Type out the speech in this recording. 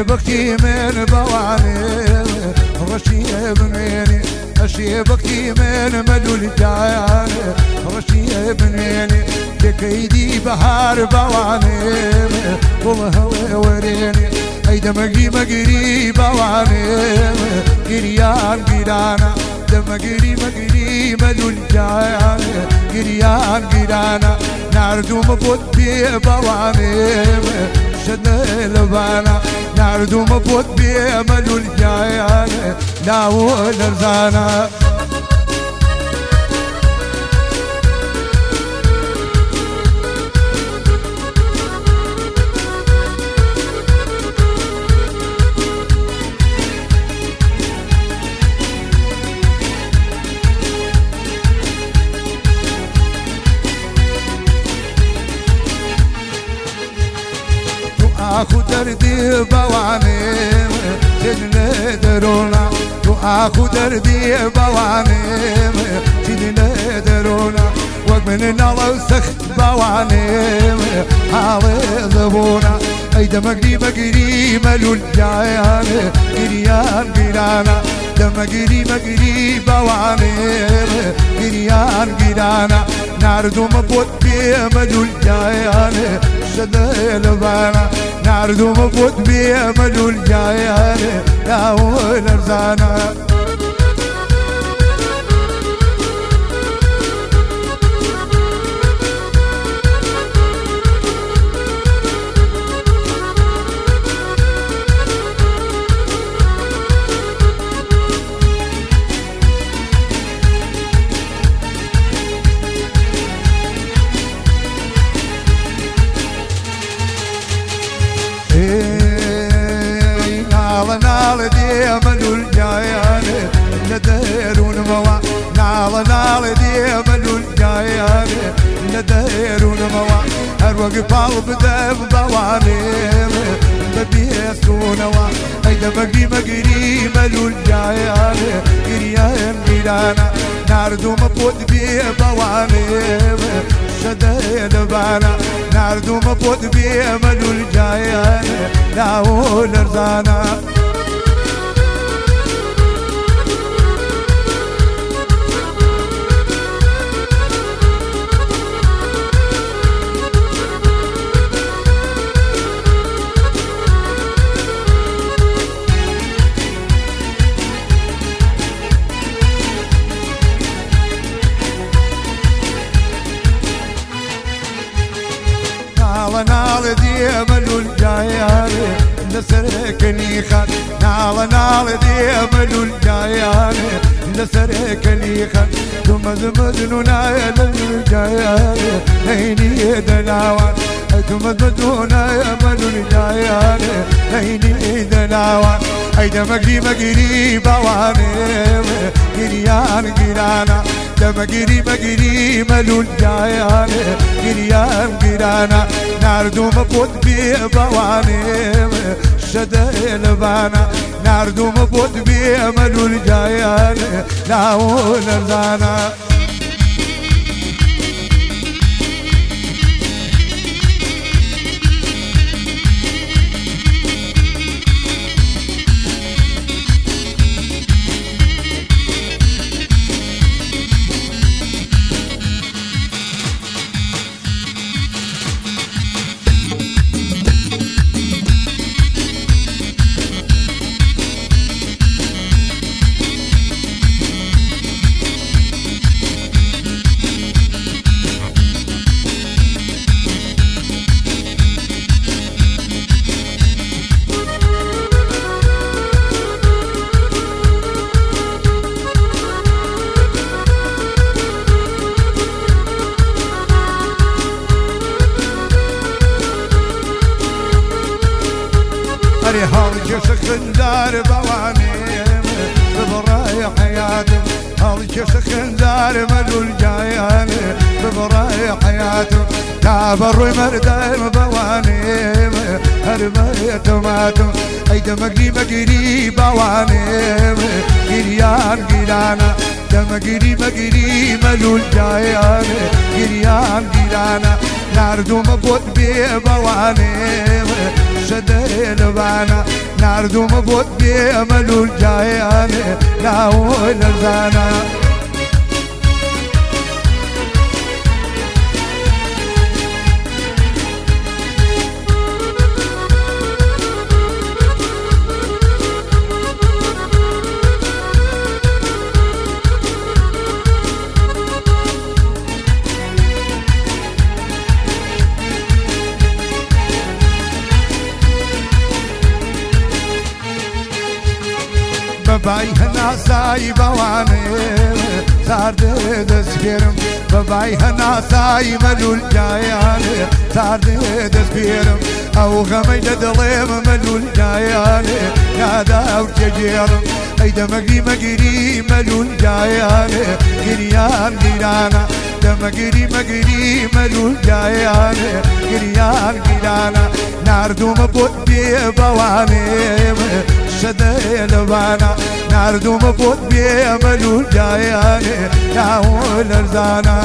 شبكتي من بواني رشي بنيني شبكتي من مدول جاني رشي بنيني كيدي بحار بواني والهوى وريني اي دمقي مقري بواني قريان قرانا دمقري مقري مدول جاني قريان قرانا ناردو مبوت بي بواني شد لبانا ناردو مبوت بي مدول جاني لاو اخو دردي بوانيم تنه درونا اخو دردي بوانيم تنه درونا ومن الله سخ بوانيم حالي ذبونا. أي دمقري مقري ملول جايان قريان قرانا. دمقري مقري بوانيم قريان قرانا. ناردو مبوت بي ملول جايان شدل بانا ناردو مبوت بي ملول جايان يا ولرزانا نال نال نال دي ملول جايان نديرون موا هر وقت قلب دب بواني بديسون وا ايدا مقري مقري ملول جايان قريان قرانا ناردو مبود بي بواني شدين بانا ناردو مبود بي ملول جايان لاو لرزانا نسركني خان نال نال دي ملول جايان نسركني خان ثم زمدنا يا جايان هيني دلاوان ثم زمدنا يا ملول جايان هيني دلاوان ايدا مقري مقري بواني قريان قرانا دمقري مقري ملول جايان قريان قرانا ناردو مبوت بي بواني شدل بانا ناردو مبوت بي ملول جايان لاو لرزانا هالجي سخندار بوانيم ببراي حياتم هالجي سخندار ملول جايان ببراي حياتم كابر مردم بوانيم هرميت ماتم ايدا مقري مقري بوانيم قريان قرانا دمقري مقري ملول جايان قريان قرانا ناردو مبوت بي بوانيم هەمیشە دەرێ لەبانە نردومە بۆت بێ ئەمەلول جایانێ ناوە لەرزانە. بەوانێ ساردێ دەستپێرم بەبای هەناسایی مەلولگایانێ ساردێ دەستپێرم ئەو غەمەی لە دڵێمە مەلولگایانێ یادا ئەو تێگێڕم ئەی دەمەگری مەگیری مەلولگایانێ گریان گیرانە دەمەگیری مەگیری مەلولگایانێ گریان گیرانە نردومە بۆت بێ بەوانێمە شدي لبانا ناردوم بود شده لبانا نردوم بود بیملول جایانه ناول ارزانا